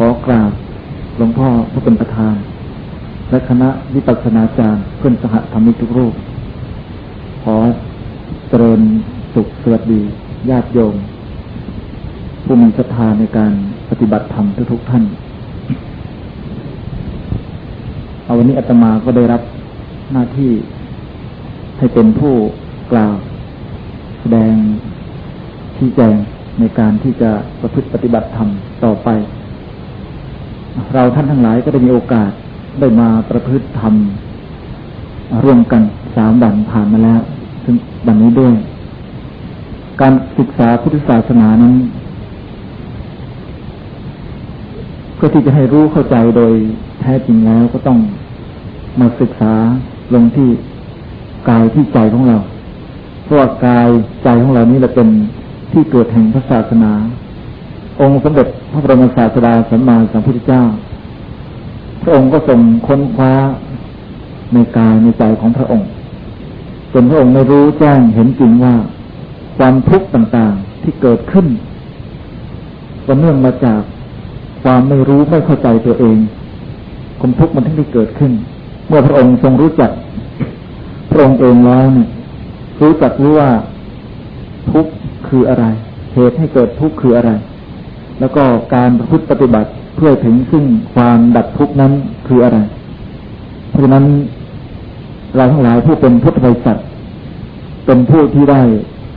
ขอกราบหลวงพ่อผู้เป็นประธาน และคณะวิปัสสนาจารย์เพื่อนสหธรรมิกทุกรูป ขอเจริญสุขสวัสดีญาติโยม ผู้มีศรัทธาในการปฏิบัติธรรมทุกท่าน เอาวันนี้อาตมาก็ได้รับหน้าที่ให้เป็นผู้กล่าวแสดงชี้แจงในการที่จะประพฤติปฏิบัติธรรมต่อไป เราท่านทั้งหลายก็ได้มีโอกาสได้มาประพฤติธรรมร่วมกันสามวันผ่านมาแล้ว ถึงวันนี้ด้วย การศึกษาพุทธศาสนานั้นเพื่อที่จะให้รู้เข้าใจโดยแท้จริงแล้วก็ต้องมาศึกษาลงที่กายที่ใจของเรา เพราะว่ากายใจของเรานี้เราเป็นที่เกิดแห่งพระศาสนา องค์สมเด็จพระบรมศาสดาสัมมาสัมพุทธเจ้า พระองค์ก็ทรงค้นคว้าในกายในใจของพระองค์จนพระองค์ไม่รู้แจ้งเห็นจริงว่า ความทุกข์ต่างๆที่เกิดขึ้นก็เนื่องมาจากความไม่รู้ไม่เข้าใจตัวเองความทุกข์มันทั้งที่เกิดขึ้น เมื่อพระองค์ทรงรู้จัก พระองค์เองแล้วเนี่ยรู้จักรู้ว่าทุกข์คืออะไร เหตุให้เกิดทุกข์คืออะไร แล้วก็การประพฤติปฏิบัติเพื่อถึงซึ่งความดับทุกข์นั้นคืออะไร เพราะฉะนั้นเราทั้งหลายผู้เป็นพุทธบริษัทเป็นผู้ที่ได้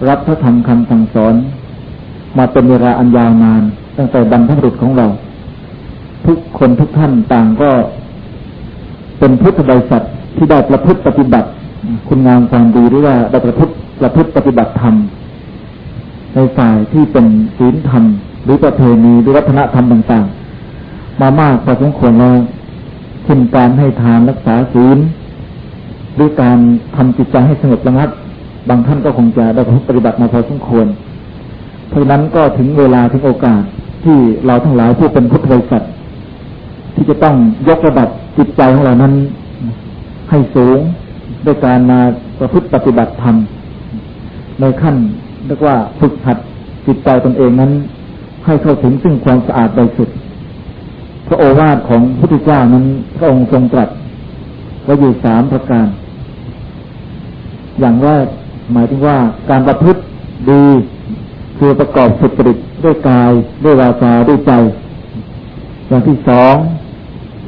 รับพระธรรมคำสั่งสอน มาเป็นเวลาอันยาวนาน ตั้งแต่บรรพบุรุษของเรา ทุกคนทุกท่านต่างก็ เป็นพุทธบริษัทที่ได้ประพฤติปฏิบัติ คุณงามความดีหรือว่าได้ประพฤติประพฤติปฏิบัติธรรมในฝ่ายที่เป็นศีลธรรม หรือประเพณีหรือวัฒนธรรมต่างๆ มามากพอสมควรแล้วเช่นการให้ทานรักษาศีลหรือการทำจิตใจให้สงบระงับบางท่านก็คงจะได้ปฏิบัติมาพอสมควร เพราะนั้นก็ถึงเวลาถึงโอกาสที่เราทั้งหลายผู้เป็นพุทธบริษัทที่จะต้องยกระดับจิตใจของเรานั้น ให้สูงด้วยการมาประพฤติปฏิบัติธรรมในขั้นเรียกว่าฝึกหัดจิตใจตนเองนั้น ให้เข้าถึงซึ่งความสะอาดบริสุทธิ์พระโอวาทของพุทธเจ้านั้นพระองค์ทรงตรัสว่าอยู่สามประการ อย่างแรกหมายถึงว่าการประพฤติดีคือประกอบสุจริตด้วยกายด้วยวาจาด้วยใจ อย่างที่สอง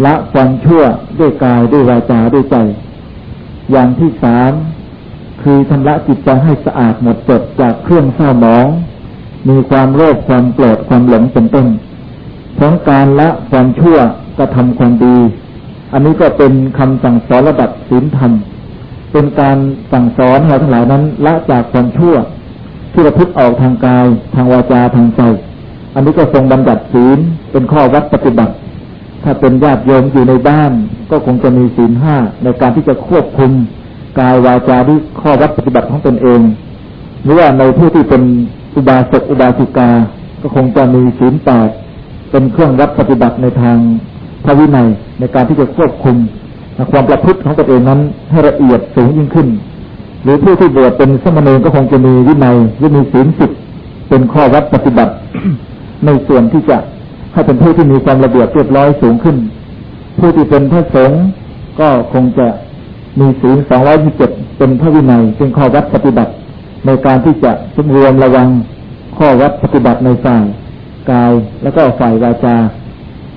ละความชั่วด้วยกายด้วยวาจาด้วยใจ อย่างที่สามคือชำระจิตใจให้สะอาดหมดจดจากเครื่องเศร้าหมอง มีความโลภความโกรธความหลงเป็นต้นทั้งการละความชั่วกระทำความดี อันนี้ก็เป็นคำสั่งสอนระดับศีลธรรม เป็นการสั่งสอนเราทั้งหลายนั้นละจากความชั่ว ที่ประพฤติออกทางกาย ทางวาจาทางใจ อันนี้ก็ทรงบัญญัติศีลเป็นข้อวัดปฏิบัติ ถ้าเป็นญาติโยมอยู่ในบ้าน ก็คงจะมีศีลห้าในการที่จะควบคุมกายวาจาที่ข้อวัดปฏิบัติของตนเองหรือว่าในผู้ที่เป็น อุบาสกอุบาสิกา ก็คงจะมีศีลแปดเป็นเครื่องวัดปฏิบัติในทางพระวินัยในการที่จะควบคุมความประพฤติของตนเองนั้นให้ละเอียดสูงยิ่งขึ้น หรือผู้ที่บวชเป็นสมณีก็คงจะมีวินัยหรือมีศีลสิบเป็นข้อวัดปฏิบัติ ในส่วนที่จะให้เป็นผู้ที่มีความระเบียบเรียบร้อยสูงขึ้น ผู้ที่เป็นพระสงฆ์ก็คงจะมีศีลสองร้อยยี่สิบเป็นพระวินัยเป็นข้อวัดปฏิบัติ ในการที่จะสมรวมระวังข้อวัดปฏิบัติในฝ่ายกายแล้วก็ฝ่ายวาจา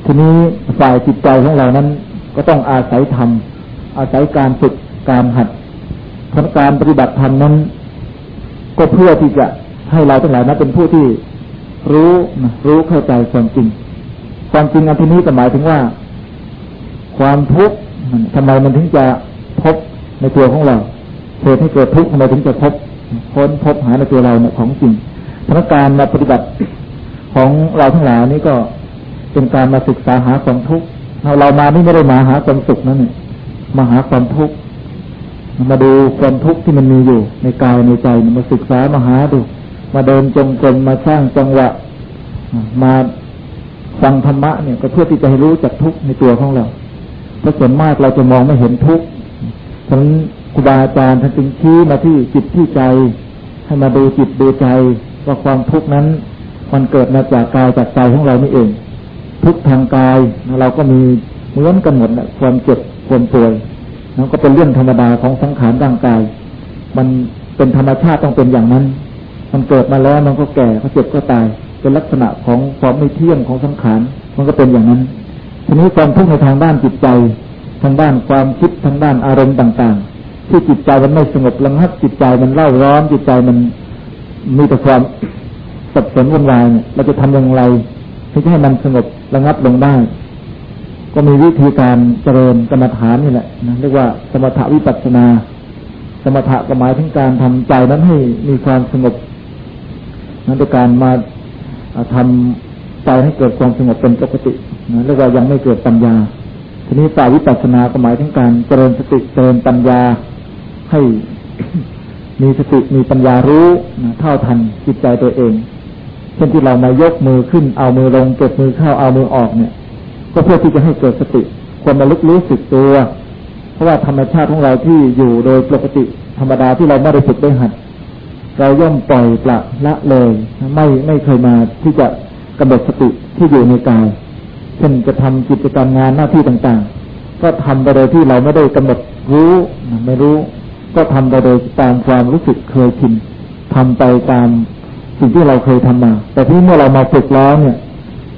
ทีนี้ฝ่ายจิตใจของเรานั้น ก็ต้องอาศัยธรรมอาศัยการฝึกการหัดทำการปฏิบัติธรรมนั้น ก็เพื่อที่จะให้เราทั้งหลายนั้นเป็นผู้ที่รู้รู้เข้าใจความจริง ความจริงอันที่นี้หมายถึงว่า ความทุกข์ทำไมมันถึงจะพบในตัวของเราเหตุให้เกิดทุกข์ทำไมถึงจะพบ ค้นพบหาในตัวเราเนี่ยของจริงพนักการมาปฏิบัติของเราทั้งหลายนี้ก็เป็นการมาศึกษาหาความทุกข์เรามานี่ไม่ได้มาหาความสุขนั่นเองมาหาความทุกข์มาดูความทุกข์ที่มันมีอยู่ ในกายในใจมาศึกษามาหาดู มาเดินจงกรมมาสร้างจังหวะ มาฟังธรรมะเนี่ยก็เพื่อที่จะให้รู้จักทุกข์ในตัวของเราเพราะส่วนมากเราจะมองไม่เห็นทุกข์ฉะนั้น ครูบาอาจารย์ท่านจึงชี้มาที่จิตที่ใจ ให้มาดูจิตดูใจว่าความทุกข์นั้นมันเกิดมาจากกายจากใจของเรานี่เอง ทุกทางกายเราก็มีเหมือนกันหมดนะความเจ็บความป่วยนั่นก็เป็นเรื่องธรรมดาของสังขารร่างกาย มันเป็นธรรมชาติต้องเป็นอย่างนั้น มันเกิดมาแล้วมันก็แก่ก็เจ็บก็ตาย เป็นลักษณะของความไม่เที่ยงของสังขารมันก็เป็นอย่างนั้น ทีนี้ความทุกข์ในทางด้านจิตใจ ทางด้านความคิดทางด้านอารมณ์ต่างๆ ที่จิตใจมันไม่สงบระงับจิตใจมันเล่าร้อนจิตใจมันมีแต่ความสับสนวุ่นวายเนี่ยเราจะทำอย่างไรที่จะให้มันสงบระงับลงได้ ก็มีวิธีการเจริญกรรมฐานนี่แหละนะเรียกว่าสมถวิปัสสนา สมถะก็หมายถึงการทำใจนั้นให้มีความสงบนั้นเป็นการมาทำใจให้เกิดความสงบเป็นปกตินะเรียกว่ายังไม่เกิดปัญญา ทีนี้ฝ่ายวิปัสสนาก็หมายถึงการเจริญสติเจริญปัญญา ให้มีสติมีปัญญารู้เท่าทันจิตใจตัวเอง เช่นที่เรามายกมือขึ้นเอามือลงเก็บมือเข้าเอามือออกเนี่ย ก็เพื่อที่จะให้เกิดสติควรระลึกรู้สึกตัว เพราะว่าธรรมชาติของเราที่อยู่โดยปกติธรรมดาที่เราไม่ได้ฝึกได้หัด เราย่อมปล่อยปละละเลย ไม่ไม่เคยมาที่จะกำหนดสติที่อยู่ในกายเช่นจะทำกิจกรรมงานหน้าที่ต่างๆ ก็ทำไปโดยที่เราไม่ได้กำหนดรู้ไม่รู้ ก็ทำไปโดยตามความรู้สึกเคยชินทำไปตามสิ่งที่เราเคยทำมา แต่ที่เมื่อเรามาฝึกแล้วเนี่ย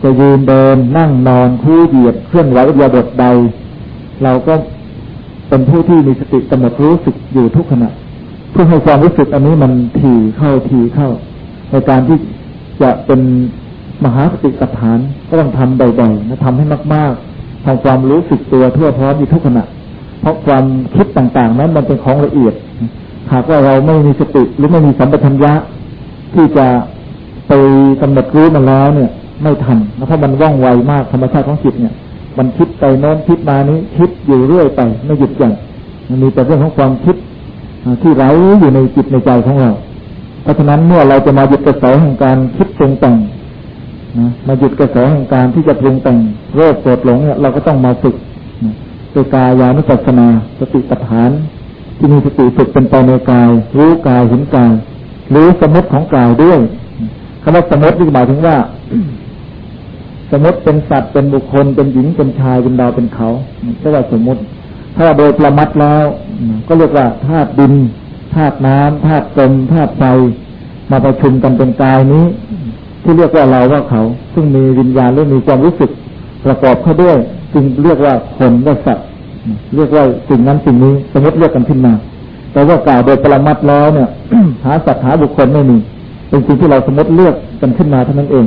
จะยืนเดินนั่งนอนคู่เหยียดเคลื่อนไหวอิริยาบถใด เราก็เป็นผู้ที่มีสติกำหนดรู้สึกอยู่ทุกขณะเพื่อให้ความรู้สึกอันนี้มันถี่เข้าถี่เข้า ในการที่จะเป็นมหาสติปัฏฐานก็ต้องทำบ่อยๆนะทำให้มากๆทำความรู้สึกตัวทั่วพร้อมอยู่ทุกขณะ เพราะความคิดต่างๆ นั้นมันเป็นของละเอียด หากว่าเราไม่มีสติหรือไม่มีสัมปชัญญะ ที่จะไปกำหนดรู้มันแล้วเนี่ย ไม่ทันเพราะมันว่องไวมากธรรมชาติของจิตเนี่ย มันคิดไปโน้นคิดมานี้คิดอยู่เรื่อยไปไม่หยุดหย่อนมันมีแต่เรื่องของความคิดที่ไร้อยู่ในจิตในใจของเรา เพราะฉะนั้นเมื่อเราจะมาหยุดกระแสแห่งการคิดปรุงแต่งมาหยุดกระแสแห่งการที่จะปรุงแต่งโรคโกรธหลงเนี่ยเราก็ต้องมาฝึก ด้วยกายานุปัสสนาสติปัฏฐาน ที่มีสติฝึกเป็นไปในกาย รู้กายเห็นกายหรือสมมติของกายด้วยคำว่าสมมตินี่หมายถึงว่า สมมติเป็นสัตว์เป็นบุคคลเป็นหญิงเป็นชายเป็นดาวเป็นเขาเรียกว่าสมมติ ถ้าโดยประมัดแล้ว ก็เรียกว่าธาตุดินธาตุน้ำธาตุลมธาตุไฟมาประชุมกันเป็นกายนี้ ที่เรียกว่าเราว่าเขา ซึ่งมีวิญญาณและมีความรู้สึกประกอบเข้าด้วย จึงเรียกว่าคนว่าสัตว์เรียกว่าสิ่งนั้นสิ่งนี้สมมติเรียกกันขึ้นมา แต่ว่ากล่าวโดยปรมัตแล้วเนี่ยหาสัตว์หาบุคคลไม่มี เป็นสิ่งที่เราสมมติเลือกกันขึ้นมาเท่านั้นเอง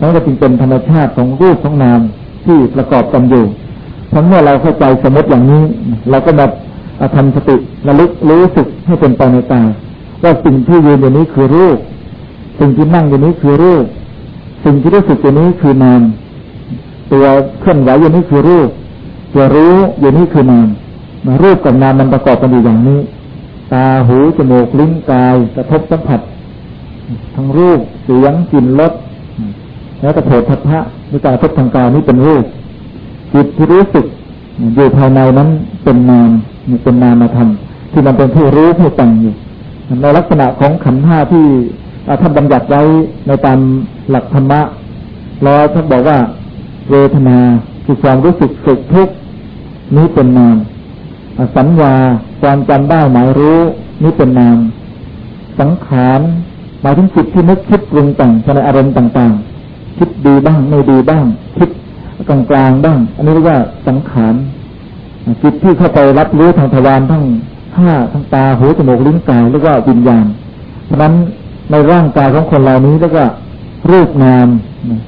นั่นก็จึงเป็นธรรมชาติของรูปของนามที่ประกอบกันอยู่ทั้งเมื่อเราเข้าใจสมมติอย่างนี้ เราก็มาทำสติระลึกรู้สึกให้เป็นไปในตาว่าสิ่งที่ยืนอยู่นี้คือรูป สิ่งที่นั่งอยู่นี้คือรูป สิ่งที่รู้สึกอยู่นี้คือนาม ตัวเคลื่อนไหวอยู่นี้คือรูป ตัวรู้อยู่นี้คือนามรูปกับนามมันประกอบกันอยู่อย่างนี้ ตาหูจมูกลิ้นกายกระทบสัมผัส ทั้งรูปเสียงกลิ่นรสแล้วกระโถทัพพะในการทบทางกายนี้เป็นรูปจิตที่รู้สึกอยู่ภายในนั้นเป็นนามเป็นนามธรรมที่มันเป็นผู้รู้ผู้แต่งอยู่ในลักษณะของขันธ์ห้าที่ท่านบัญญัติไว้ในตามหลักธรรมะแล้วท่านบอกว่า เวทนาคือความรู้สึกสุขทุกข์นี้เป็นนามสัญญาความจำได้หมายรู้นี่เป็นนาม สังขารหมายถึงจิตที่นึกคิดปรุงแต่งในอารมณ์ต่าง ๆ คิดดีบ้างไม่ดีบ้าง คิดกลางกลางบ้าง อันนี้เรียกว่าสังขารจิตที่เข้าไปรับรู้ทางทวารทั้งห้าทั้งตาหูจมูกลิ้นกายเรียกว่าวิญญาณเพราะนั้นในร่างกายของคนเหล่านี้เรียกว่ารูปนาม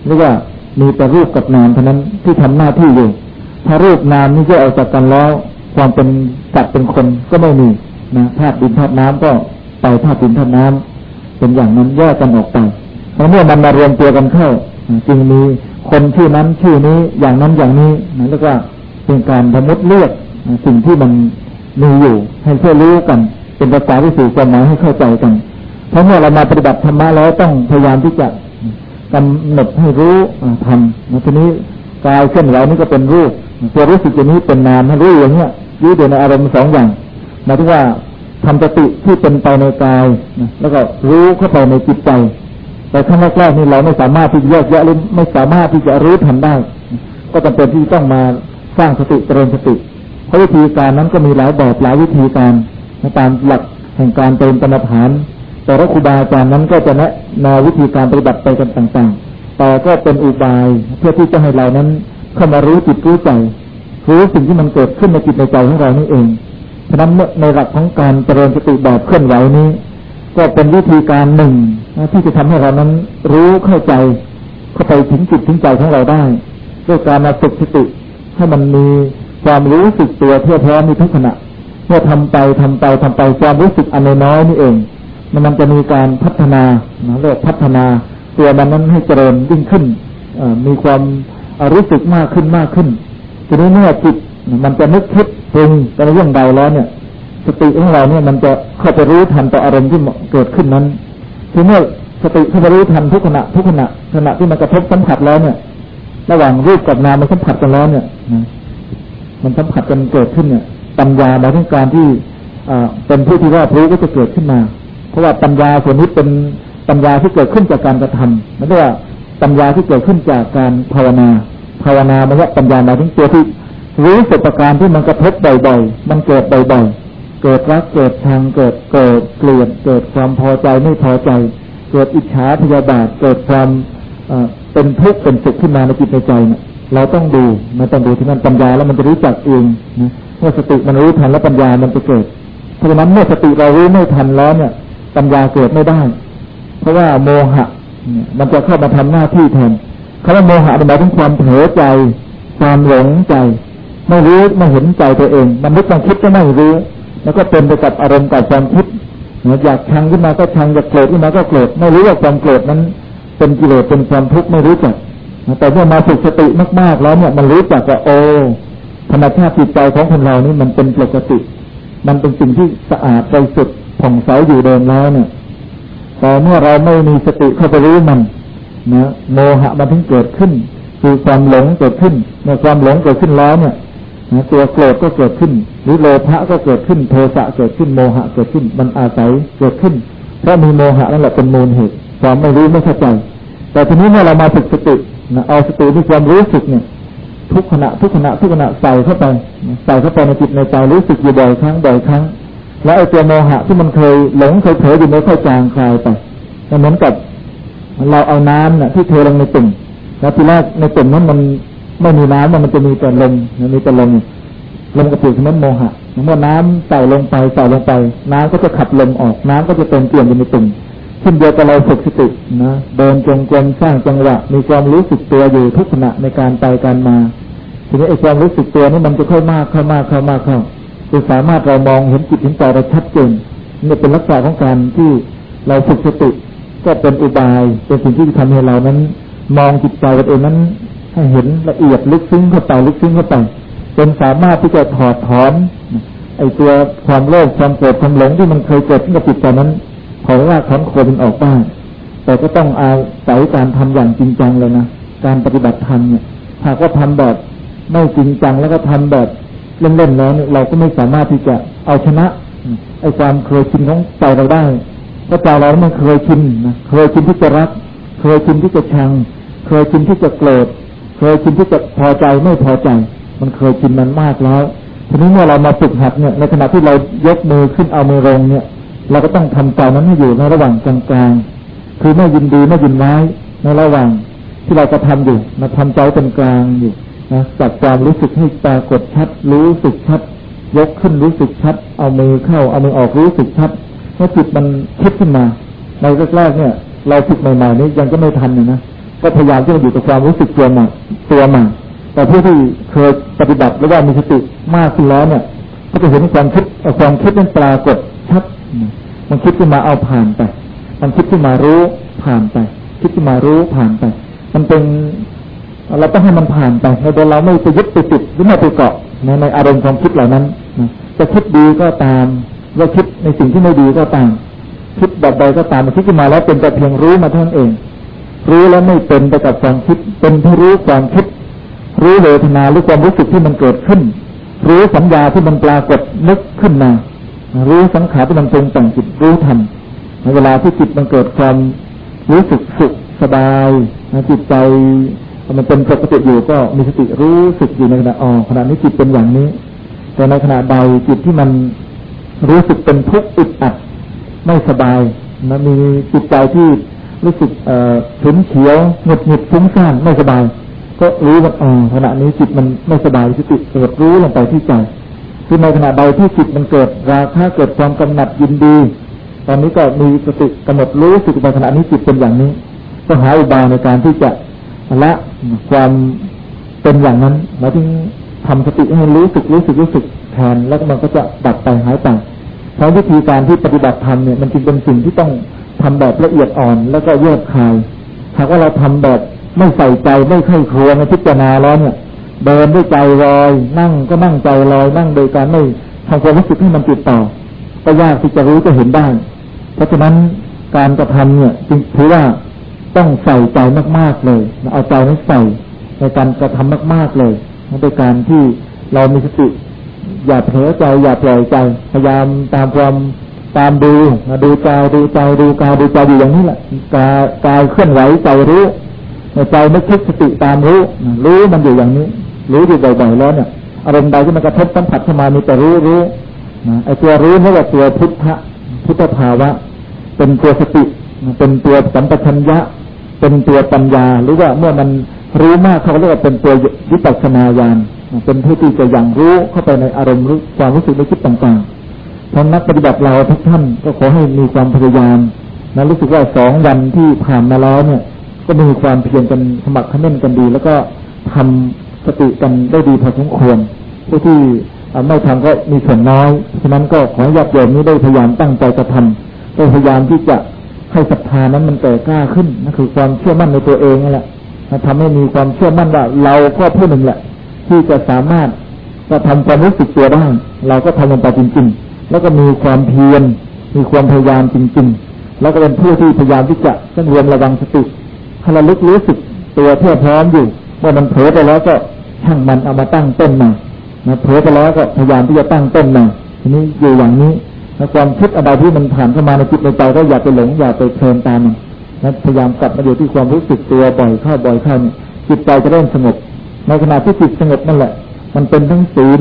เรียกว่า มีแต่รูปกับนามเท่านั้นที่ทำหน้าที่อยู่ถ้ารูปนามนี้จะออกจากกันแล้ว ความเป็นสัตว์เป็นคนก็ไม่มีนะธาตุดินธาตุน้ำก็ไปธาตุดินธาตุน้ำเป็นอย่างนั้นแยกกันออกไปเพราะเมื่อมันมารวมตัวกันเข้าจึงมีคนชื่อนั้นชื่อนี้อย่างนั้นอย่างนี้นะเรียกว่าเป็นการสมมติเลือกสิ่งที่มันมีอยู่ ให้เพื่อรู้กัน เป็นภาษาที่สื่อความหมายให้เข้าใจกันเพราะเมื่อเรามาปฏิบัติธรรมะแล้วต้องพยายามที่จะ กำหนดให้รู้ทำนะทีนี้กายเคลื่อนไหวนี่ก็เป็นรูปตัวรู้สึกอย่างนี้เป็นนามรู้อย่างเนี้ยรู้อยู่ในอารมณ์สองอย่างหมายถึงว่าทำสติที่เป็นไปในกายแล้วก็รู้เข้าไปในจิตใจ แต่ขั้นแรกๆนี่เราไม่สามารถที่จะแยกแยะหรือไม่สามารถที่จะรู้ทำได้ ก็จำเป็นที่ต้องมาสร้างสติเจริญสติเพราะวิธีการนั้นก็มีหลายแบบหลายวิธีการตามหลักแห่งการเป็นกรรมฐาน แต่ละครูบาอาจารย์นั้นก็จะแนะแนววิธีการปฏิบัติไปกันต่างๆ แต่ก็เป็นอุบายเพื่อที่จะให้เรานั้น เข้ามารู้จิตรู้ใจรู้สิ่งที่มันเกิดขึ้นในจิตในใจของเรานี่เอง ฉะนั้นในหลักของการเจริญสติแบบเคลื่อนไหวนี้ ก็เป็นวิธีการหนึ่งที่จะทำให้เรานั้นรู้เข้าใจเข้าไปถึงจิตถึงใจของเราได้ด้วยการมาฝึกสติให้มันมีความรู้สึกตัวเท่าพร้อมในทุกขณะเมื่อทำไปทำไปทำไปความรู้สึกอันน้อยนี่เอง มันมันจะมีการพัฒนาเรียกพัฒนาตัวมันนั้นให้เจริญยิ่งขึ้นมีความรู้สึกมากขึ้นมากขึ้นทีนี้เมื่อจิตมันจะนึกคิดปรุงในเรื่องใดแล้วเนี่ย สติของเราเนี่ยมันจะเข้าไปรู้ทันต่ออารมณ์ที่เกิดขึ้นนั้นทีเมื่อสติเข้าไปรู้ทันทุกขณะทุกขณะขณะที่มันกระทบสัมผัสแล้วเนี่ย ระหว่างรูปกับนามมันสัมผัสกันแล้วเนี่ยมันสัมผัสกันเกิดขึ้นเนี่ยปัญญาหมายถึงการที่เป็นผู้ที่รอบรู้ก็จะเกิดขึ้นมา เพราะว่าปัญญาส่วนนี้เป็นปัญญาที่เกิดขึ้นจากการกระทำไม่ได้ว่าปัญญาที่เกิดขึ้นจากการภาวนา ภาวนาไม่ใช่ปัญญาหมายถึงตัวที่รู้สุประการที่มันกระทบบ่อยๆ มันเกิดบ่อยๆ เกิดรักเกิดชังเกิดเกิดเกลียดเกิดความพอใจไม่พอใจ เกิดอิจฉาพยาบาทเกิดความเป็นทุกข์เป็นสุขขึ้นมาในจิตในใจเนี่ยเราต้องดูมันต้องดูที่มันปัญญาแล้วมันจะรู้จักเองนะเมื่อสติมันรู้ทันแล้วปัญญามันจะเกิดเพราะฉะนั้นเมื่อสติเรารู้ไม่ทันแล้วเนี่ย ปัญญาเกิดไม่ได้ เพราะว่าโมหะ มันจะเข้ามาทำหน้าที่แทนคำว่าโมหะหมายถึงความเผลอใจ ความหลงใจ ไม่รู้ไม่เห็นใจตัวเอง มันนึกมันคิดก็ไม่รู้ แล้วก็เป็นไปกับอารมณ์กับความคิดอยากชังขึ้นมาก็ชังอยากโกรธขึ้นมาก็โกรธไม่รู้ว่าความโกรธนั้น เป็นกิเลสเป็นความทุกข์ไม่รู้จักแต่เมื่อมาฝึกสติมากๆแล้วเนี่ยมันรู้จักว่าโอ้ธรรมชาติจิตใจของคนเรานี่มันเป็นปกติ มันเป็นสิ่งที่สะอาดบริสุทธิ์ ผ่องใสอยู่เดิมแล้วเนี่ยแต่เมื่อเราไม่มีสติเข้าไปรู้มันนะโมหะมันถึงเกิดขึ้น คือความหลงเกิดขึ้นเมื่อความหลงเกิดขึ้นแล้วเนี่ยนะตัวโกรธก็เกิดขึ้น หรือโลภะก็เกิดขึ้น โทสะเกิดขึ้น โมหะเกิดขึ้น มันอาศัยเกิดขึ้น เพราะมีโมหะนั่นแหละเป็นมูลเหตุ ความไม่รู้ไม่เข้าใจ แต่ทีนี้เมื่อเรามาฝึกสตินะเอาสติที่ความรู้สึกเนี่ย ทุกขณะทุกขณะทุกขณะใส่เข้าไป ใส่เข้าไปในจิตในใจรู้สึกอยู่บ่อยครั้งบ่อยครั้ง แล้วไอ้ตัวโมหะที่มันเคยหลงเคยเผลออยู่ไม่ค่อยจางคลายไปเหมือนกับเราเอาน้ำเนี่ยที่เทลงในตุ่มแล้วทีแรกในตุ่มนั้นมันไม่มีน้ำมันจะมีแต่ลมมีแต่ลมลมกระปุกนั้นโมหะเมื่อน้ำใส่ลงไปใส่ลงไป น้ำก็จะขับลมออก น้ำก็จะเต็มเปี่ยมอยู่ในตุ่มเช่นเดียวกับเราฝึกสตินะเดินจงกรมสร้างจังหวะมีความรู้สึกตัวอยู่ทุกขณะในการไปการมาทีนี้ไอ้ความรู้สึกตัวนี้มันจะค่อยมากเข้ามากเข้ามากเข้า จะสามารถเรามองเห็นจิตเห็นใจเราชัดเจนเนี่ยเป็นลักษณะของการที่เราฝึกสติก็เป็นอุบายเป็นสิ่งที่ทำให้เรานั้น มองจิตใจเราเองนั้น ให้เห็นละเอียดลึกซึ้งเข้าไปลึกซึ้งเข้าไปจนสามารถที่จะถอดถอนไอ้ตัวความโลภความโกรธความหลงที่มันเคยเกิดขึ้นกับจิตใจนั้นของรากของโคมันออกบ้างแต่ก็ต้องอาศัยการทำอย่างจริงจังเลยนะการปฏิบัติธรรมเนี่ยหากว่าทำแบบไม่จริงจังแล้วก็ทำแบบ เล่นๆแล้วเนี่ยเราก็ไม่สามารถที่จะเอาชนะไอ้ความเคยชินของใจเราได้เพราะใจเรามันเคยชินนะเคยชินที่จะรัก เคยชินที่จะชัง เคยชินที่จะโกรธเคยชินที่จะพอใจไม่พอใจ มันเคยชินมันมากแล้วทีนี้เมื่อเรามาฝึกหัดเนี่ยในขณะที่เรายกมือขึ้นเอามือลงเนี่ย เราก็ต้องทำใจนั้นให้อยู่ในระหว่างกลางๆคือไม่ยินดีไม่ยินร้ายในระหว่างที่เราจะทำอยู่มาทำใจเป็นกลางอยู่ นะจับความรู้สึกให้ปรากฏชัด รู้สึกชัด ยกขึ้นรู้สึกชัด เอามือเข้าเอามือออกรู้สึกชัดเมื่อจิตมันคิดขึ้นมาในแรกๆเนี่ย เราฝึกใหม่ๆนี้ยังก็ไม่ทันนะก็พยายามที่จะอยู่กับความรู้สึกตัวมาตัวมาแต่ผู้ที่เคยปฏิบัติหรือว่ามีสติมากขึ้นแล้วเนี่ยก็จะเห็นความคิดความคิดนั้นปรากฏชัด มันคิดขึ้นมาเอาผ่านไป มันคิดขึ้นมารู้ผ่านไป คิดขึ้นมารู้ผ่านไป มันเป็น เราต้องให้มันผ่านไปโดยเราไม่ไปยึดไปติดหรือไม่ไปเกาะในในอารมณ์ความคิดเหล่านั้นจะคิดดีก็ตามว่าคิดในสิ่งที่ไม่ดีก็ตามคิดแบบใดก็ตามมันคิดขึ้นมาแล้วเป็นแต่เพียงรู้มาเท่านั้นเอง รู้แล้วไม่เป็นไปกับความคิด เป็นที่รู้ความคิด รู้เวทนาหรือความรู้สึกที่มันเกิดขึ้น รู้สัญญาที่มันปรากฏนึกขึ้นมา รู้สังขารที่มันปรุงแต่งจิตรู้ทันในเวลาที่จิตมันเกิดความรู้สึกสุขสบายจิตใจ มันเป็นปกติอยู่ก็มีสติรู้สึกอยู่ในขณะอ๋อขณะนี้จิตเป็นอย่างนี้ แต่ในขณะใดจิตที่มันรู้สึกเป็นทุกข์อึดอัดไม่สบายนะมีจิตใจที่รู้สึกเอ่อฉุนเฉียวหงุดหงิดฟุ้งซ่านไม่สบาย ก็รู้ว่าอ๋อขณะนี้จิตมันไม่สบายสติเกิดรู้ลงไปที่ใจคือในขณะใดที่จิตมันเกิดราคะเกิดความกำหนัดยินดี ตอนนี้ก็มีสติกำหนดรู้สึกในขณะนี้จิตเป็นอย่างนี้ก็หาอุบายในการที่จะ ละความเป็นอย่างนั้นหมายถึงทำสติให้รู้สึกรู้สึกรู้สึกแทนแล้วมันก็จะดับไปหายไปเพราะวิธีการที่ปฏิบัติธรรมเนี่ยมันจึงเป็นสิ่งที่ต้องทำแบบละเอียดอ่อนแล้วก็แยกคายหากว่าเราทำแบบไม่ใส่ใจไม่ค่อยครัวในพิจารณาแล้วเนี่ยเดินด้วยใจลอย นั่งก็นั่งใจลอยนั่งโดยการไม่ทำความรู้สึกให้มันติดต่อ ก็ยากที่จะรู้จะเห็นได้ เพราะฉะนั้นการกระทำเนี่ยจึงถือว่า ต้องใส่ใจมากๆเลย เอาใจนั้ใส่ในการกระทำมาก ๆเลยโดยการที่เรามีสติ อย่าเผลอใจอย่าปล่อยใจ พยายามตามความตามดูดูกายดูใจดูกายดูใจอยู่อย่างนี้แหละกายกายเคลื่อนไหวใจรู้ใจไม่คิดสติตามรู้ รู้มันอยู่อย่างนี้ รู้อยู่บ่อยๆแล้วเนี่ยอารมณ์ใดที่มันกระทบสัมผัสเข้ามามีแต่รู้รู้ไอ้ตัวรู้นี่แหละตัวพุทธะพุทธภาวะ เป็นตัวสติ เป็นตัวสัมปชัญญะ เป็นตัวปัญญา หรือว่าเมื่อมันรู้มากเขาเรียกว่าเป็นตัววิปัสสนาญาณเป็นผู้ที่จะยังรู้เข้าไปในอารมณ์ความรู้สึกในคิดต่างๆทั้งนักปฏิบัติเราทุกท่านก็ขอให้มีความพยายามนะรู้สึกว่าสองวันที่ผ่านมาแล้วเนี่ย ก็มีความเพียรกันสมัครขม้นกันดี แล้วก็ทำสติกันได้ดีพอสมควรผู้ที่ไม่ทำก็มีส่วนน้อยฉะนั้นก็ขอให้ญาติโยมนี้ได้พยายามตั้งใจกระทำได้พยายามที่จะ ให้ศรัทธานั้นมันแก่กล้าขึ้นนั่นคือความเชื่อมั่นในตัวเองนั่นแหละทำให้มีความเชื่อมั่นว่าเราก็ผู้หนึ่งแหละ ที่จะสามารถกระทำความรู้สึกตัวได้เราก็ทำมันไปจริง ๆ แล้วก็มีความเพียรมีความพยายามจริง ๆ แล้วก็เป็นผู้ที่พยายามที่จะสังรวมระวังสติให้ระลึกรู้สึกตัวเพื่อพร้อมอยู่เมื่อมันเผลอไปแล้วก็ช่างมันเอามาตั้งต้นมาเผลอไปแล้วก็พยายามที่จะตั้งต้นมาทีนี้อยู่อย่างนี้ ความคิดอะไรที่มันผ่านเข้ามาในจิตในใจก็อย่าไปหลงอย่าไปเพลินตามมันนะพยายามกลับมาอยู่ที่ความรู้สึกตัวบ่อยเข้าบ่อยเข้าเนี่ยจิตใจจะเริ่มสงบ ในขณะที่จิตสงบนั่นแหละ มันเป็นทั้งศีล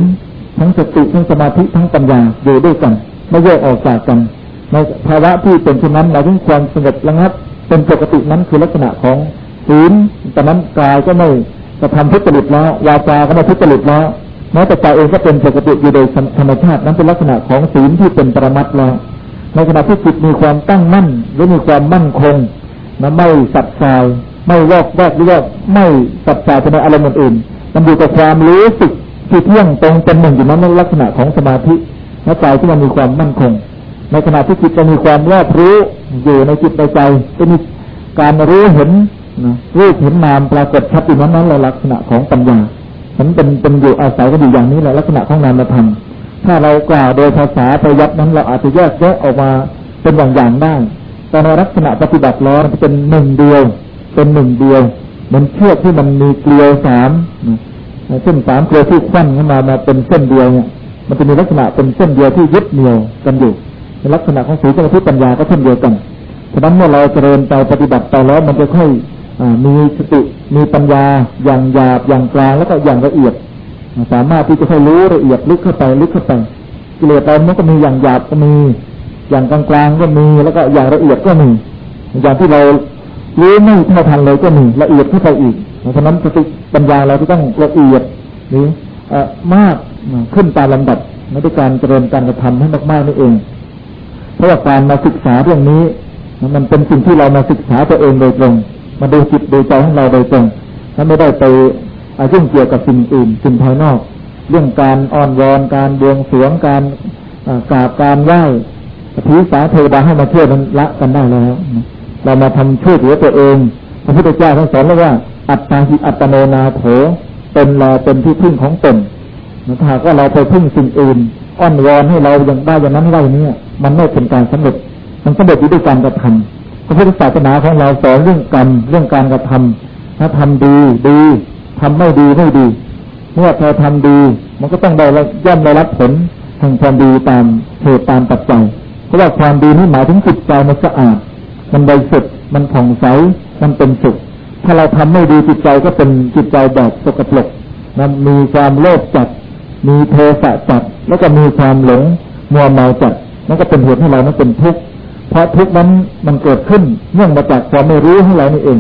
ทั้งสติทั้งสมาธิทั้งปัญญาอยู่ด้วยกัน ไม่แยกออกจากกัน ในภาวะที่เป็นเช่นนั้นเราถึงความสงบระงับ เป็นปกตินั้นคือลักษณะของศีลแตอนนั้นกายก็ไม่กระทำทุจริตแล้ววาจาก็ไม่ทุจริตแล้ว แม้แต่ใจเองก็เป็นปกติอยู่โดยธรรมชาตินั้นเป็นลักษณะของศีลที่เป็นประมัตถ์แล้วในขณะที่จิตมีความตั้งมั่นหรือมีความมั่นคงนะไม่สับสายไม่วอกแวกหรือว่าไม่สับสายไปในอารมณ์อื่นมันอยู่กับความรู้สึกที่เที่ยงตรงเป็นหนึ่งอยู่นั้นในลักษณะของสมาธิและใจที่มันมีความมั่นคง ในขณะที่จิตจะมีความรอบรู้อยู่ในจิตในใจจะมีการรู้เห็นนะรูปเห็นนามปรากฏชัดอยู่นั้นนั้นลักษณะของปัญญา มันเป็นเป็นอยู่อาศัยก็อยู่อย่างนี้แหละลักษณะของนามธรรมถ้าเรากล่าวโดยภาษาประยัดนั้นเราอาจจะแยกแยะออกมาเป็นอย่างอย่างได้ แต่ในลักษณะปฏิบัติแล้วเป็นหนึ่งเดียว เป็นหนึ่งเดียว มันเชือกที่มันมีเกลียวสามเส้นสามเกลียวที่ควันขึ้นมามาเป็นเส้นเดียวเนี่ย มันจะมีลักษณะเป็นเส้นเดียวที่ยึดเหนี่ยวกันอยู่ในลักษณะของสีสมาธิปัญญาก็เช่นเดียวกัน ฉะนั้นเมื่อเราเจริญไปปฏิบัติไปแล้วมันจะค่อย มีสติมีปัญญาอย่างหยาบอย่างกลางแล้วก็อย่างละเอียด สามารถที่จะค่อยรู้ละเอียดลึกเข้าไปลึกเข้าไปกิเลสเรามันก็มีอย่างหยาบก็มี อย่างกลางๆก็มีแล้วก็อย่างละเอียดก็มี อย่างที่เรารู้ไม่เท่าทันเลยก็มีละเอียดขึ้นไปอีกเพราะนั้นสติปัญญาเราต้องละเอียดนี่มากขึ้นตามลำดับในการเจริญการกระทำให้มากๆนี่เอง เพราะว่าการมาศึกษาเรื่องนี้ มันเป็นสิ่งที่เรามาศึกษาตัวเองโดยตรง มาดูจิตดูใจของเราโดยตรงถ้าไม่ได้ไปยุ่งเกี่ยวกับสิ่งอื่นสิ่งภายนอก เรื่องการอ้อนวอนการบวงสรวงการกราบการไหว้ผีสาเทวดาให้มาช่วยมันละกันได้แล้วเรามาทำช่วยเหลือตัวเองพระพุทธเจ้าท่านสอนเราว่า อัตตาหิอัตโนนาโถเป็นเราเป็นที่พึ่งของตนถ้าหากว่าเราไปพึ่งสิ่งอื่นอ้อนวอนให้เราอย่างได้อย่างนั้นได้นี้มันไม่เป็นการสำเร็จมันสำเร็จด้วยการกระทำ พระพุทธศาสนาของเราสอนเรื่องกรรมเรื่องการกระทำถ้าทำดีดีทำไม่ดีไม่ดี เมื่อเธอทำดี มันก็ต้องได้ย่อมได้รับผลทางความดีตามเหตุตามปัจจัยเพราะว่าความดีนี่หมายถึงจิตใจมันสะอาด มันบริสุทธิ์มันผ่องใสมันเป็นสุข ถ้าเราทำไม่ดีจิตใจก็เป็นจิตใจแบบสกปรกนมีความโลภจัด มีโทสะจัด แล้วก็มีความหลงมัวเมาจัดนั่นก็เป็นเหตุให้เรานั้นเป็นทุกข์ เพราะทุกนั้นมันเกิดขึ้นเนื่องมาจากความไม่รู้ของเรานี่เอง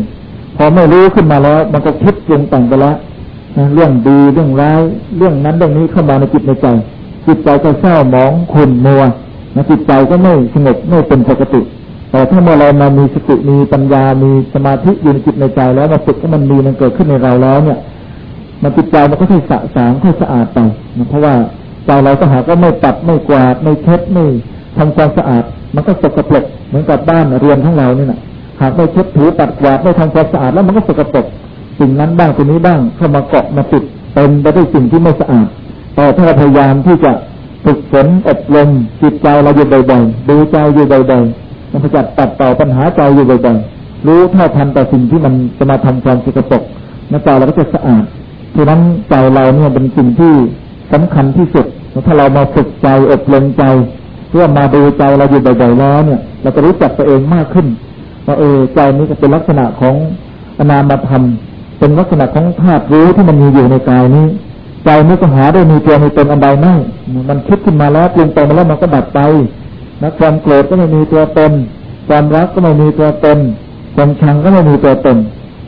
พอไม่รู้ขึ้นมาแล้ว มันก็คิดปรุงแต่งไปแล้วเรื่องดีเรื่องร้ายเรื่องนั้นเรื่องนี้เข้ามาในจิตในใจ จิตใจก็เศร้าหมองขุ่นมัวนะจิตใจก็ไม่สงบไม่เป็นปกติ แต่ถ้าเมื่อเรามามีสติมีปัญญา มีสมาธิอยู่ในจิตในใจแล้วมาฝึกให้มันมีมันเกิดขึ้นในเราแล้วเนี่ย มันจิตใจมันก็ค่อยสะสางค่อยสะอาดไปนะเพราะว่าใจเราก็หาก็ไม่ตัดไม่กวาดไม่เช็ดไม่ ทำความสะอาด มันก็สกปรกเหมือนกับบ้านเรือนของเราเนี่ยนะหากไม่เช็ดถูปัดกวาดไม่ทำความสะอาดแล้วมันก็สกปรกสิ่งนั้นบ้างตัวนี้บ้างเข้ามาเกาะมาติดเป็นไปด้วยสิ่งที่ไม่สะอาดแต่ถ้าเราพยายามที่จะฝึกฝนอบรมจิตใจเราอยู่บ่อยๆดูใจอยู่บ่อยๆมันจะตัดต่อปัญหาใจอยู่บ่อยๆรู้เท่าทันต่อสิ่งที่มันจะมาทำความสกปรกนั่นใจเราก็จะสะอาดทีนั้นใจเราเนี่ยเป็นสิ่งที่สำคัญที่สุดถ้าเรามาฝึกใจอบรมใจ เพื่อมาดูใจเราอยู่บ่อยๆแล้วเนี่ยเราจะรู้จักตัวเองมากขึ้นว่าเออใจนี้ก็เป็นลักษณะของอนามธรรมเป็นลักษณะของธาตุรู้ที่มันมีอยู่ในกายนี้ ใจนี้ก็หาได้มีตัวมีตนอันใดไม่มันคิดขึ้นมาแล้วปรุงแต่งมาแล้วมันก็ดับไปนะความโกรธก็ไม่มีตัวตนความรักก็ไม่มีตัวตนความชังก็ไม่มีตัวตน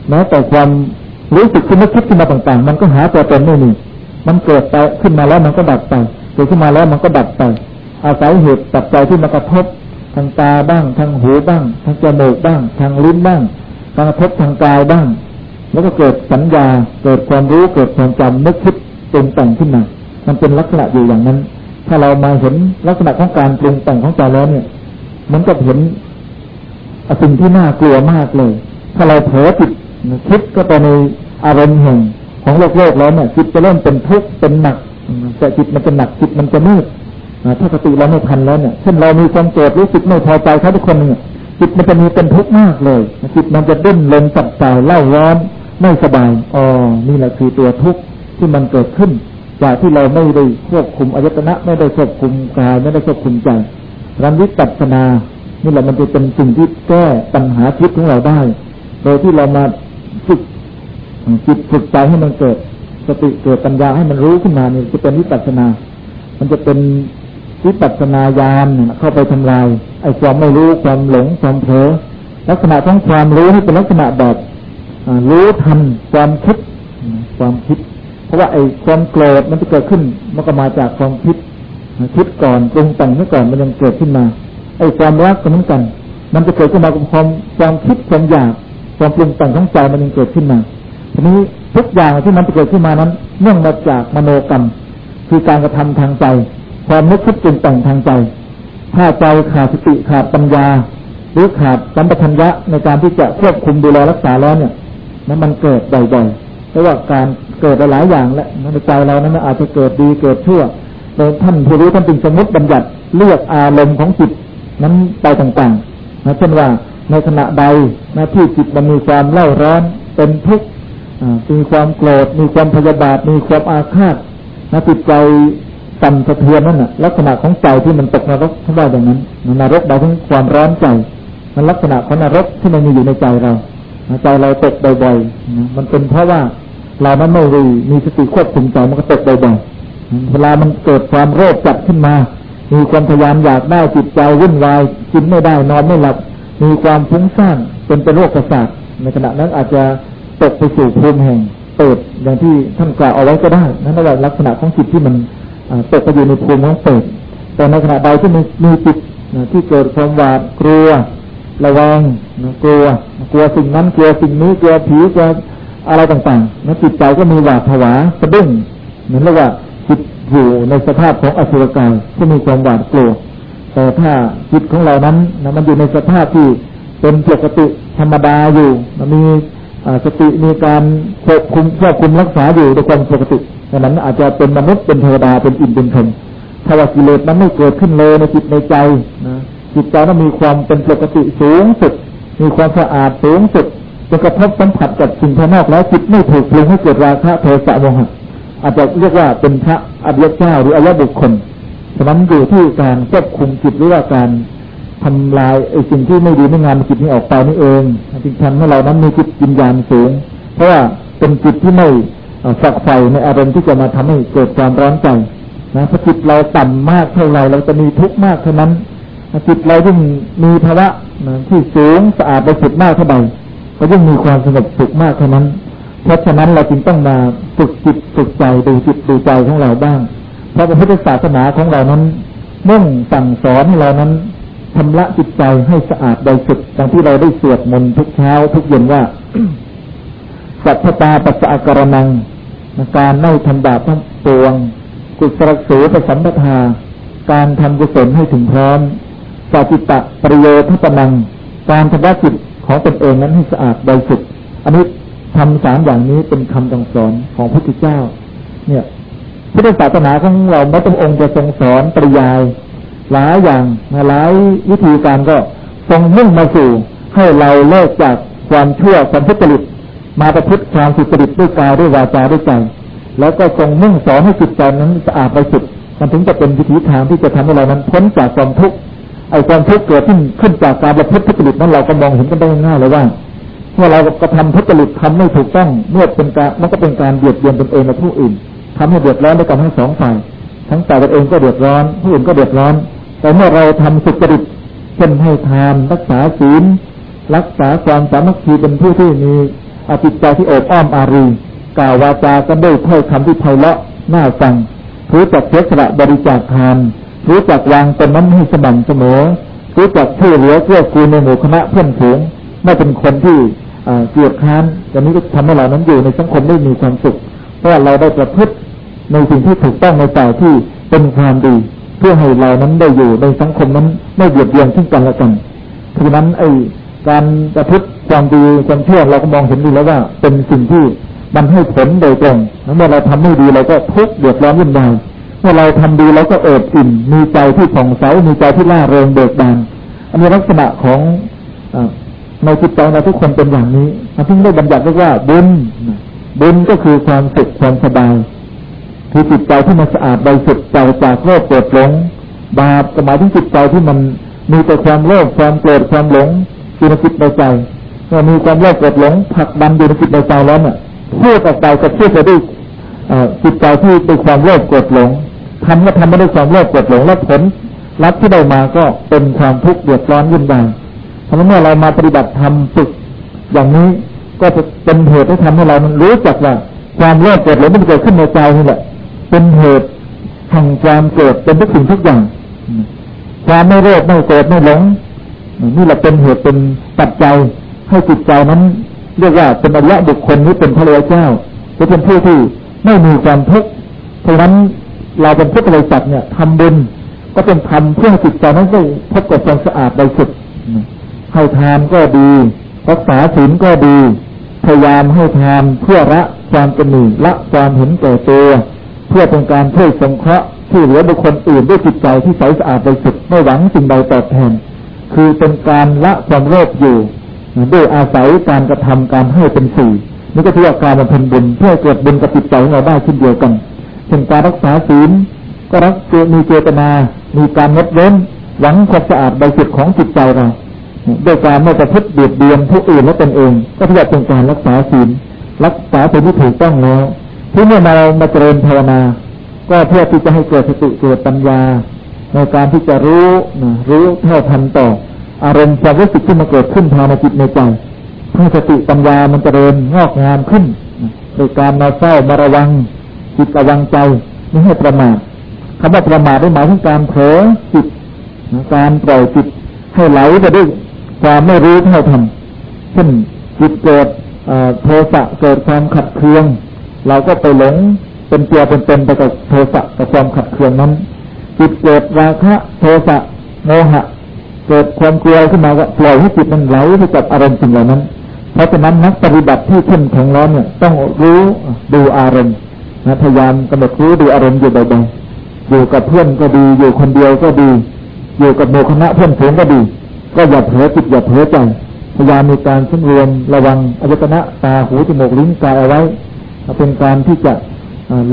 แม้แต่ความรู้สึกขึ้นมาคิดขึ้นมาต่างๆ มันก็หาตัวตนไม่มีมันเกิดไปขึ้นมาแล้วมันก็ดับไปเกิดขึ้นมาแล้วมันก็ดับไป อาศัยเหตุตับใจที่มากระทบทางตาบ้าง ทางหูบ้าง ทางจมูกบ้าง ทางลิ้นบ้างการกระทบทางกายบ้าง แล้วก็เกิดสัญญา เกิดความรู้ เกิดความจำนึกคิดปรุงแต่งขึ้นมา มันเป็นลักษณะอยู่อย่างนั้น ถ้าเรามาเห็นลักษณะของการปรุงแต่งของใจแล้วเนี่ย มันก็เห็นสิ่งที่น่ากลัวมากเลย ถ้าเราเผลอจิตคิดก็ไปในอารมณ์แห่งของโลกโลกแล้วเนี่ยจิตจะเริ่มเป็นทุกข์เป็นหนักแต่จิตมันจะหนักจิตมันจะมืด ถ้าสติเราไม่ทันแล้วเนี่ยเช่นเรามีความโกรธรู้สึกไม่พอใจเขาทุกคนเนี่ยจิตมันจะมีเป็นทุกข์มากเลยจิตมันจะดิ้นรนจับใจเล่าร้อนไม่สบายอ๋อนี่แหละคือตัวทุกข์ที่มันเกิดขึ้น จากที่เราไม่ได้ควบคุมอายตนะไม่ได้ควบคุมกายไม่ได้ควบคุมใจรันวิปัสสนา นี่แหละมันจะเป็นสิ่งที่แก้ปัญหาชีวิตของเราได้ โดยที่เรามาฝึกจิตฝึกใจให้มันเกิด สติเกิดปัญญาให้มันรู้ขึ้นมาเนี่ยจะเป็นวิปัสสนา มันจะเป็น วิปัสสนาญาณเข้าไปทำลายไอ้ความไม่รู้ความหลงความเผลอลักษณะของความรู้ให้เป็นลักษณะแบบรู้ทันความคิดความคิด เพราะว่าไอ้ความโกรธมันจะเกิดขึ้นมันก็มาจากความคิดคิดก่อนปรุงแต่งเมื่อก่อนมันยังเกิดขึ้นมาไอ้ความรักก็เหมือนกัน มันจะเกิดขึ้นมากับความความคิดความอยากความปรุงแต่งของใจมันยังเกิดขึ้นมาทีนี้ทุกอย่างที่มันจะเกิดขึ้นมานั้นเนื่องมาจากมโนกรรม คือการกระทำทางใจ ความนึกคิดปรุงแต่งทางใจ ถ้าใจขาดสติขาดปัญญา หรือขาดสัมปชัญญะในการที่จะควบคุมดูแลรักษาแล้วเนี่ยนั้นมันเกิดบ่อยๆเพราะว่าการเกิดหลายอย่างและในใจเรานั้นอาจจะเกิดดีเกิดชั่วโดยท่านผู้รู้ท่านจึงสมมติบัญญัติเลือกอารมณ์ของจิตนั้นไปต่างๆนะเช่นว่าในขณะใดนะที่จิตมันมีความเล่าร้อนเป็นทุกข์มีความโกรธมีความพยาบาทมีความอาฆาตนะจิตใจ สั่นสะเทือนนั่นแหะลักษณะของใจที่มันตกนรกท่านว่าอย่างนั้นนรกหมายถึงความร้อนใจ มันลักษณะของนรกที่มันมีอยู่ในใจเราใจเราตกบ่อยๆมันเป็นเพราะว่าเรานั้นไม่รู้มีสติควบคุมใจมันก็ตกบ่อยๆเวลามันเกิดความโรคจัดขึ้นมา มีความพยายามอยากได้จิตใจวุ่นวายกินไม่ได้นอนไม่หลับมีความฟุ้งซ่านเป็นเป็นโรคประสาทในขณะนั้นอาจจะตกไปสู่ภูมิแห่งเปิดอย่างที่ท่านกล่าวเอาไว้ก็ได้นั่นแหละลักษณะของจิตที่มัน ตกไปอยู่ในภูมิของเปิดแต่ในขณะใดที่มีมีจิตที่เกิดความหวาดกลัว ระวังกลัว กลัวสิ่งนั้นกลัวสิ่งนี้กลัวผีกลัวอะไรต่างๆนะจิตใจก็มีหวาดผวาสะดุ้งเหมือนกับว่าจิตอยู่ในสภาพของอสุรกายที่มีความหวาดกลัว แต่ถ้าจิตของเรานั้นนะมันอยู่ในสภาพที่เป็นปกติธรรมดาอยู่มันมีสติมีการควบคุมควบคุมรักษาอยู่ด้วยความปกติ ดังนั้นอาจจะเป็นมนุษย์เป็นเทวดาเป็นอินเป็นพรหมถ้าว่ากิเลสนั้นไม่เกิดขึ้นเลยในจิตในใจนะจิตใจต้องมีความเป็นปกติสูงสุด มีความสะอาดสูงสุดจนกระทบสัมผัสกับสิ่งภายนอกแล้วจิตไม่ถูกปรุงให้เกิดราคะโทสะโมหะอาจจะเรียกว่าเป็นพระอริยเจ้าหรืออริยบุคคลฉะนั้นอยู่ที่การควบคุมจิตหรือว่าการทำลายไอ้สิ่งที่ไม่ดีไม่งามในจิตนี้ออกไปนี่เองจึงทำให้เรานั้นมีจิตวิญญาณสูง เพราะว่าเป็นจิตที่ไม่ ฝักใฝ่ในอารมณ์ที่จะมาทำให้เกิดความร้อนใจนะพอจิตเราต่ำมากเท่าไรเราจะมีทุกข์มากเท่านั้นจิตเรายิ่งมีภาวะที่สูงสะอาดบริสุทธิ์มากเท่าใดก็ยิ่งมีความสงบสุขมากเท่านั้น เพราะฉะนั้นเราจึงต้องมาฝึกจิตฝึกใจดูจิตดูใจของเราบ้าง เพราะพระพุทธศาสนาของเรานั้นมุ่งสั่งสอนให้เรานั้นชำระจิตใจให้สะอาดบริสุทธิ์ดังที่เราได้สวดมนต์ทุกเช้าทุกเย็นว่าสัพตาปัสสะกรนัง การไม่ทำบาปทั้งปวง กุศลสูปสัมปทา การทำกุศลให้ถึงพร้อมสาจิตะประโยชน์ปนัง การทำระจิตของตนเองนั้นให้สะอาดบริสุทธิ์อันนี้ทำสามอย่างนี้เป็นคำสอนของพระพุทธเจ้า เนี่ยพุทธศาสนาของเราไม่ต้ององค์จะทรงสอนปริยาย หลายอย่างหลายวิธีการก็ทรงมุ่งมาสู่ให้เราเลิกจากความชั่วความทุจริต มาประพฤติความสุจริตด้วยกายด้วยวาจาด้วยใจแล้วก็ทรงมุ่งสอนให้จิตใจนั้นสะอาดบริสุทธิ์มันถึงจะเป็นวิถีทางที่จะทำให้เรานั้นพ้นจากความทุกข์ไอ้ความทุกข์เกิดขึ้นขึ้นจากการประพฤติทุจริตนั้นเราก็มองเห็นกันได้ง่ายเลยว่าเมื่อเรากระทำทุจริตทำไม่ถูกต้องเมื่อเป็นการมันก็เป็นการเบียดเบียนตนเองและผู้อื่นทำให้เดือดร้อนด้วยกันทั้งสองฝ่ายทั้งแต่ตนเองก็เดือดร้อนผู้อื่นก็เดือดร้อน แต่เมื่อเราทำสุจริตเช่นให้ทานรักษาศีลรักษาความสามัคคีเป็นผู้ที่มี อจิตใจที่โอบอ้อมอารี กล่าววาจากันด้วยถ้อยคำที่ไพเราะน่าฟังรู้จักเสียสละบริจาคทานรู้จักวางตนนั้นให้สม่ำเสมอรู้จักช่วยเหลือเกื้อกูลในหมู่คณะเพื่อนฝูงไม่เป็นคนที่เกลียดค้านอย่างนี้ก็ทำให้เรานั้นอยู่ในสังคมได้มีความสุข เพราะเราได้ประพฤติในสิ่งที่ถูกต้องในฝ่าที่เป็นความดี เพื่อให้เรานั้นได้อยู่ในสังคมนั้นไม่เบียดเบียนซึ่งกันและกันเพราะนั้นไอ้การประพฤติ ความดีความเชื่อเราก็มองเห็นดีแล้วว่า เป็นสิ่งที่มันให้ผลโดยตรงเมื่อเราทำไม่ดีเราก็ทุกข์เดือดร้อนวุ่นวายเมื่อเราทำดีเราก็เอิบอิ่มมีใจที่ผ่องใสมีใจที่ล่าเริงเบิกบานอันนี้ลักษณะของในจิตใจเราทุกคนเป็นอย่างนี้มันถึงได้บัญญัติว่าบุญบุญก็คือความสุขความสบายคือจิตใจที่มันสะอาดบริสุทธิ์ใจจากโลภโกรธหลงบาปหมายถึงจิตใจที่มันมีแต่ความโลภความโกรธความหลงอยู่ในจิตในใจ มื่อมีความโลภโกรธหลงผักดันอยู่ในจิตในใจแล้วเนี่ยพูดออกไปก็พูดไปด้วยจิตใจที่เป็นความโลภโกรธหลงทำก็ทำไม่ได้ความโลภโกรธหลงแล้วผลรับที่ได้มาก็เป็นความทุกข์เดือดร้อนยุ่งยากเพราะเมื่อเรามาปฏิบัติธรรมฝึกอย่างนี้ก็จะเป็นเหตุให้ทำให้เรามันรู้จักว่าความโลภกรธหลงมันเกิดขึ้นในใจนี่แหละ เป็นเหตุแห่งความเกิดเป็นทุกสิ่งทุกอย่าง ความไม่โลภไม่โกรธไม่หลงนี่แหละเป็นเหตุเป็นปัจจัย ให้จิตใจนั้น เรียกว่าเป็นอริยะบุคคลนี้เป็นพระเลเจ้าจะเป็นผู้ที่ไม่มีความทุกข์เพราะนั้นเราเป็นพุทธบริษัทเนี่ยทำบุญก็เป็นทำเพื่อจิตใจนั้นได้พบกับความสะอาดบริสุทธิ์ให้ทานก็ดีรักษาศีลก็ดีพยายามให้ทานเพื่อละความเป็นหนึ่งละความเห็นแก่ตัวเพื่อเป็นการช่วยสงเคราะห์ที่เหลือบุคคลอื่นด้วยจิตใจที่ใสสะอาดบริสุทธิ์ไม่หวังสิ่งใดตอบแทน คือเป็นการละความโลภอยู่ ด้วยอาศัยการกระทำการให้เป็นสี่นี่ก็ถือว่าการบำเพ็ญบุญเพื่อเกิดบุญกับจิตใจของเราได้เช่นเดียวกันเช่นการรักษาศีลก็รักมีเจตนา มีการงดเว้นหวังความสะอาดบริสุทธิ์ของจิตใจเราด้วยการไม่ประพฤติเบียดเบียนผู้อื่นและตนเอง ก็ถือว่าเป็นการรักษาศีลรักษาเป็นที่ถูกต้องแล้วที่เมื่อมาเรามาเจริญภาวนา ก็เพื่อที่จะให้เกิดสติเกิดปัญญา ในการที่จะรู้รู้เท่าทันต่อ อารมณ์ความรู้สึกที่มาเกิดขึ้นภายในจิตในใจให้สติปัญญามันจเจริญงอกงามขึ้นโดยการมาเฝ้ามาระวัง จิตระวังใจไม่ให้ประมาทคำว่าประมาทได้หมายถึงการเผลอจิตการปล่อยจิตให้ไหลไปด้วยความไม่รู้เท่าทันเช่นจิตเกิดโทสะเกิดความขัดเคือง เราก็ไปหลงเป็นเตียเป็นๆไปกับโทสะกับความขัดเคืองนั้นจิตเกิดราคะโทสะโมหะ เกิดความกลัวขึ้นมาก็ปล่อยให้จิตมันไหลไปกับอารมณ์สิ่งเหล่านั้น เพราะฉะนั้นนักปฏิบัติที่เข้มแข็งแล้วเนี่ย ต้องรู้ดูอารมณ์นะพยายามกำหนดรู้ดูอารมณ์อยู่บ่อยๆอยู่กับเพื่อนก็ดี อยู่คนเดียวก็ดี อยู่กับโมคณะเพื่อนฝูงก็ดี ก็อย่าเผลอจิตอย่าเผลอใจพยายามมีการสำรวมระวังอายตนะตาหูจมูกลิ้นกายเอาไว้เป็นการที่จะ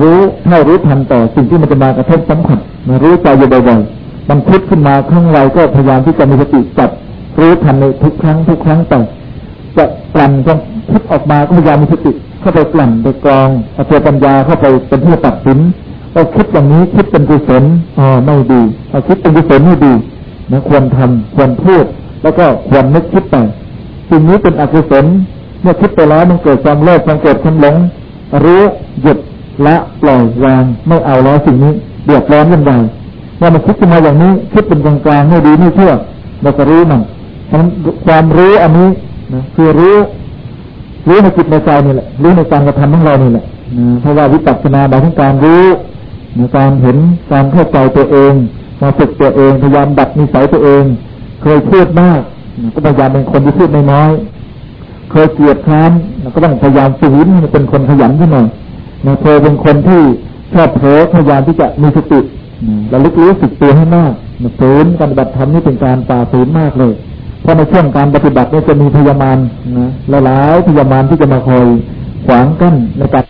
รู้เท่ารู้ทันต่อสิ่งที่มันจะมากระทบสัมผัสมารู้ใจอยู่บ่อยๆ มันคิดขึ้นมาข้างไรก็พยายามที่จะมีสติจับรู้ทันในทุกครั้งทุกครั้งไปจะกลั่นจะคิดออกมาก็พยายามมีสติเข้าไปกลั่นไปกรองเอาตัวปัญญาเข้าไปเป็นที่ตัดสินเราคิดอย่างนี้คิดเป็นกุศลอ๋อไม่ดีเราคิดเป็นกุศลไม่ดีนะควรทำควรพูด แล้วก็ควรนึกคิดไปสิ่งนี้เป็นอกุศลเมื่อคิดไปแล้วมันเกิดความโลภความโกรธความหลงรู้หยุดละปล่อยวางไม่เอาแล้วสิ่งนี้เดือดร้อนยังไง เมื่อมันคิดขึ้นมาอย่างนี้คิดเป็นกลางๆไม่ดีไม่เชื่อเราก็รู้มันเพราะความรู้อันนี้นะคือรู้ รู้ในจิตในใจนี่แหละรู้ในการกระทำของเรานี่แหละนะเพราะว่าวิปัสสนาหมายถึงการรู้ในการเห็นการเข้าใจตัวเองมาฝึกตัวเองพยายามดัดนิสัยตัวเอง เคยพูดมากก็พยายามเป็นคนที่พูดน้อยเคยเกลียดค้านก็ต้องพยายามฝืนเป็นคนขยันขึ้นหน่อยเคยเป็นคนที่ชอบเผลอพยายามที่จะมีสติ ระลึกรู้สึกตัวให้มากฝืนการปฏิบัติธรรมนี่เป็นการป่าฝืนมากเลย เพราะในช่วงการปฏิบัตินี่จะมีพยามารนะหลายๆพยามารที่จะมาคอยขวางกั้นในการ